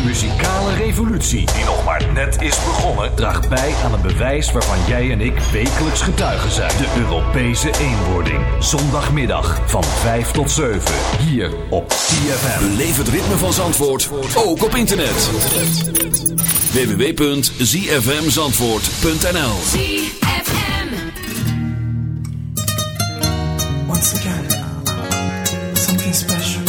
De muzikale revolutie, die nog maar net is begonnen, draagt bij aan een bewijs waarvan jij en ik wekelijks getuigen zijn. De Europese eenwording. Zondagmiddag van 5 tot 7. Hier op TFM. Beleef het ritme van Zandvoort ook op internet. www.zfmzandvoort.nl Once again, something special.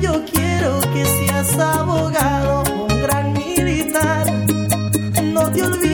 Yo quiero que seas abogado un gran militar. No te olvides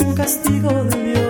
un castigo de Dios.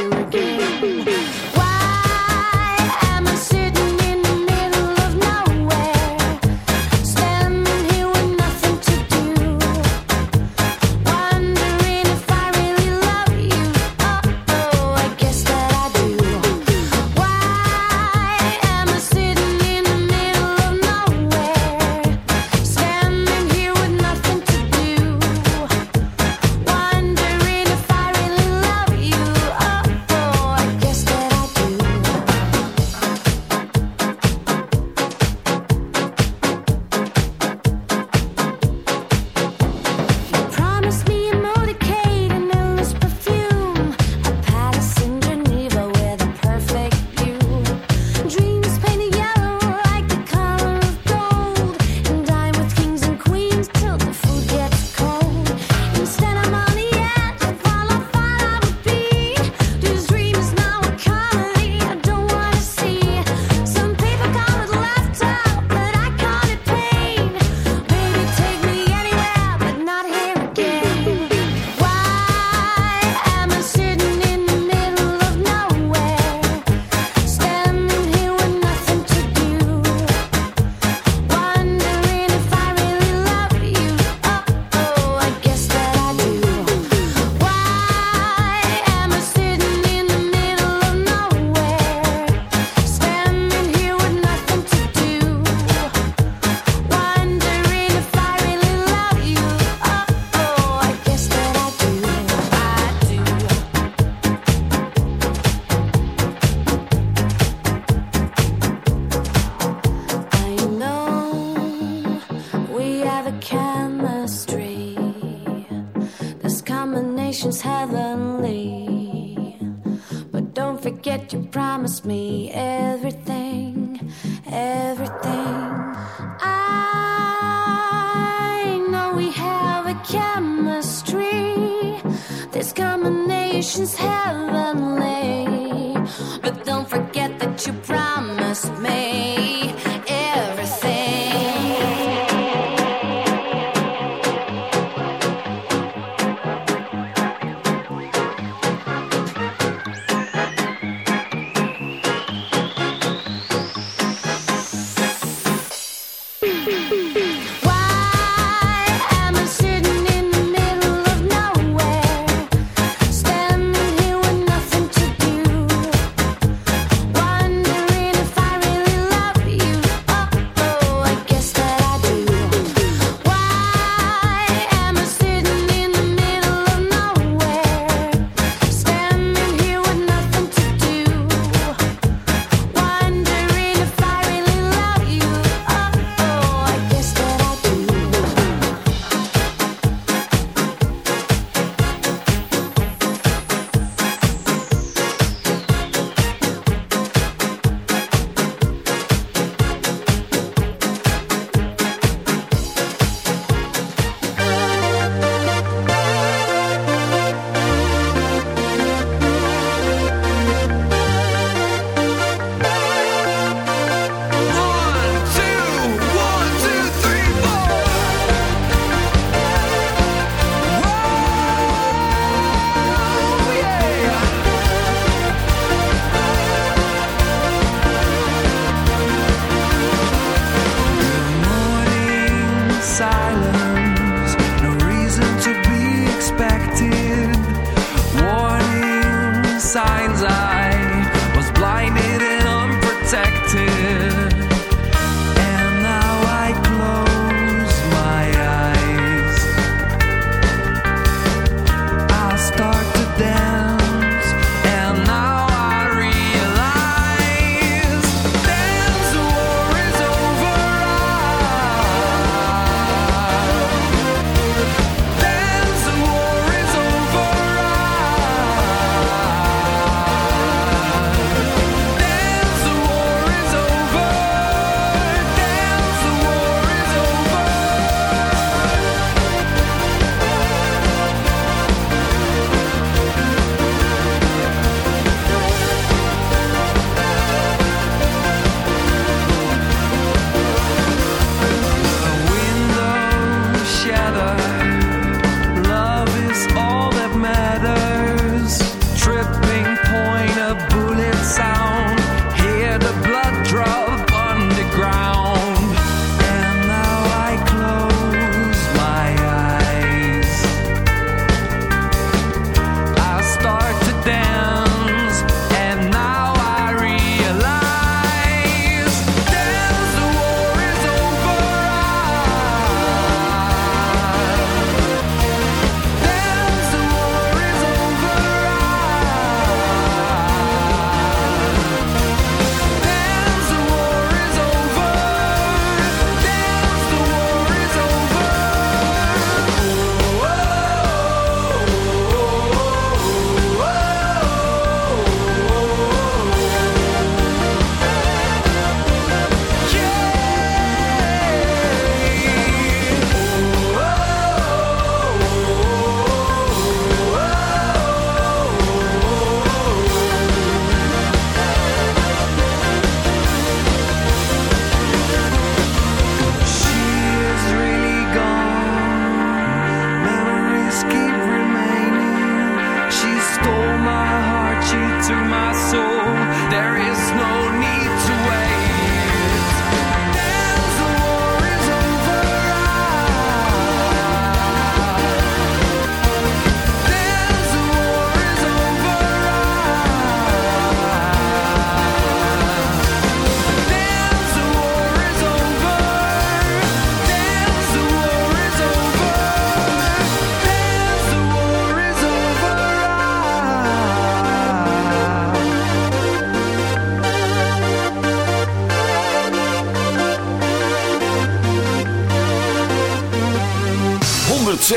you again. have a chemistry. This combination's heavenly. But don't forget you promised me everything, everything. I know we have a chemistry. This combination's heavenly.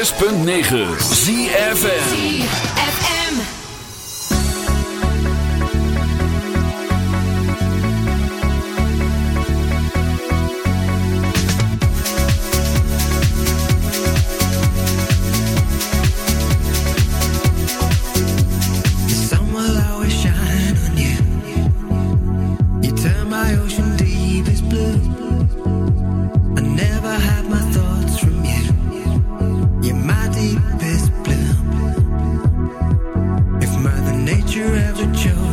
106.9 ZFM. Chose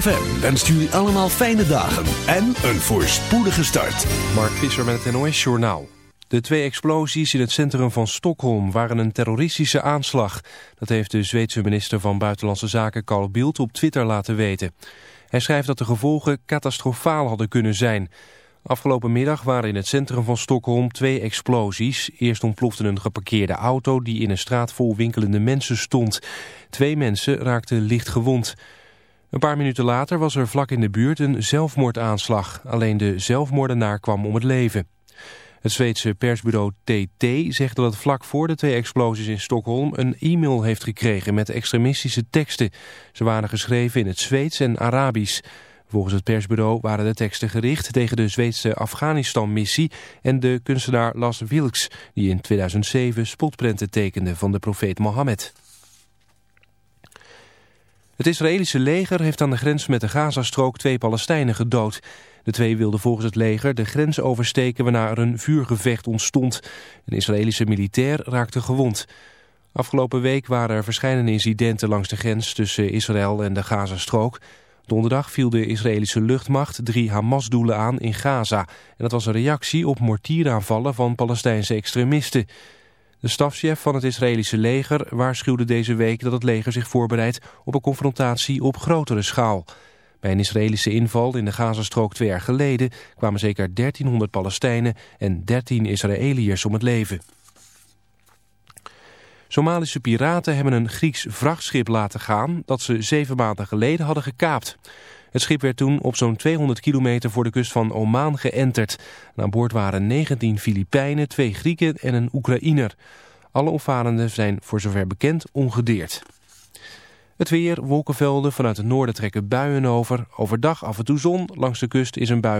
ZFM wenst jullie allemaal fijne dagen en een voorspoedige start. Mark Visser met het NOS Journaal. De twee explosies in het centrum van Stockholm waren een terroristische aanslag. Dat heeft de Zweedse minister van Buitenlandse Zaken Carl Bildt op Twitter laten weten. Hij schrijft dat de gevolgen catastrofaal hadden kunnen zijn. Afgelopen middag waren in het centrum van Stockholm twee explosies. Eerst ontplofte een geparkeerde auto die in een straat vol winkelende mensen stond. Twee mensen raakten licht gewond. Een paar minuten later was er vlak in de buurt een zelfmoordaanslag. Alleen de zelfmoordenaar kwam om het leven. Het Zweedse persbureau TT zegt dat het vlak voor de twee explosies in Stockholm een e-mail heeft gekregen met extremistische teksten. Ze waren geschreven in het Zweeds en Arabisch. Volgens het persbureau waren de teksten gericht tegen de Zweedse Afghanistan-missie en de kunstenaar Las Wilks, die in 2007 spotprenten tekende van de profeet Mohammed. Het Israëlische leger heeft aan de grens met de Gazastrook twee Palestijnen gedood. De twee wilden volgens het leger de grens oversteken waarna er een vuurgevecht ontstond. Een Israëlische militair raakte gewond. Afgelopen week waren er verschillende incidenten langs de grens tussen Israël en de Gazastrook. Donderdag viel de Israëlische luchtmacht drie Hamas-doelen aan in Gaza. En dat was een reactie op mortieraanvallen van Palestijnse extremisten. De stafchef van het Israëlische leger waarschuwde deze week dat het leger zich voorbereidt op een confrontatie op grotere schaal. Bij een Israëlische inval in de Gazastrook twee jaar geleden kwamen zeker 1300 Palestijnen en 13 Israëliërs om het leven. Somalische piraten hebben een Grieks vrachtschip laten gaan dat ze zeven maanden geleden hadden gekaapt. Het schip werd toen op zo'n 200 kilometer voor de kust van Oman geënterd. En aan boord waren 19 Filipijnen, twee Grieken en een Oekraïner. Alle opvarenden zijn voor zover bekend ongedeerd. Het weer, wolkenvelden, vanuit het noorden trekken buien over. Overdag af en toe zon, langs de kust is een bui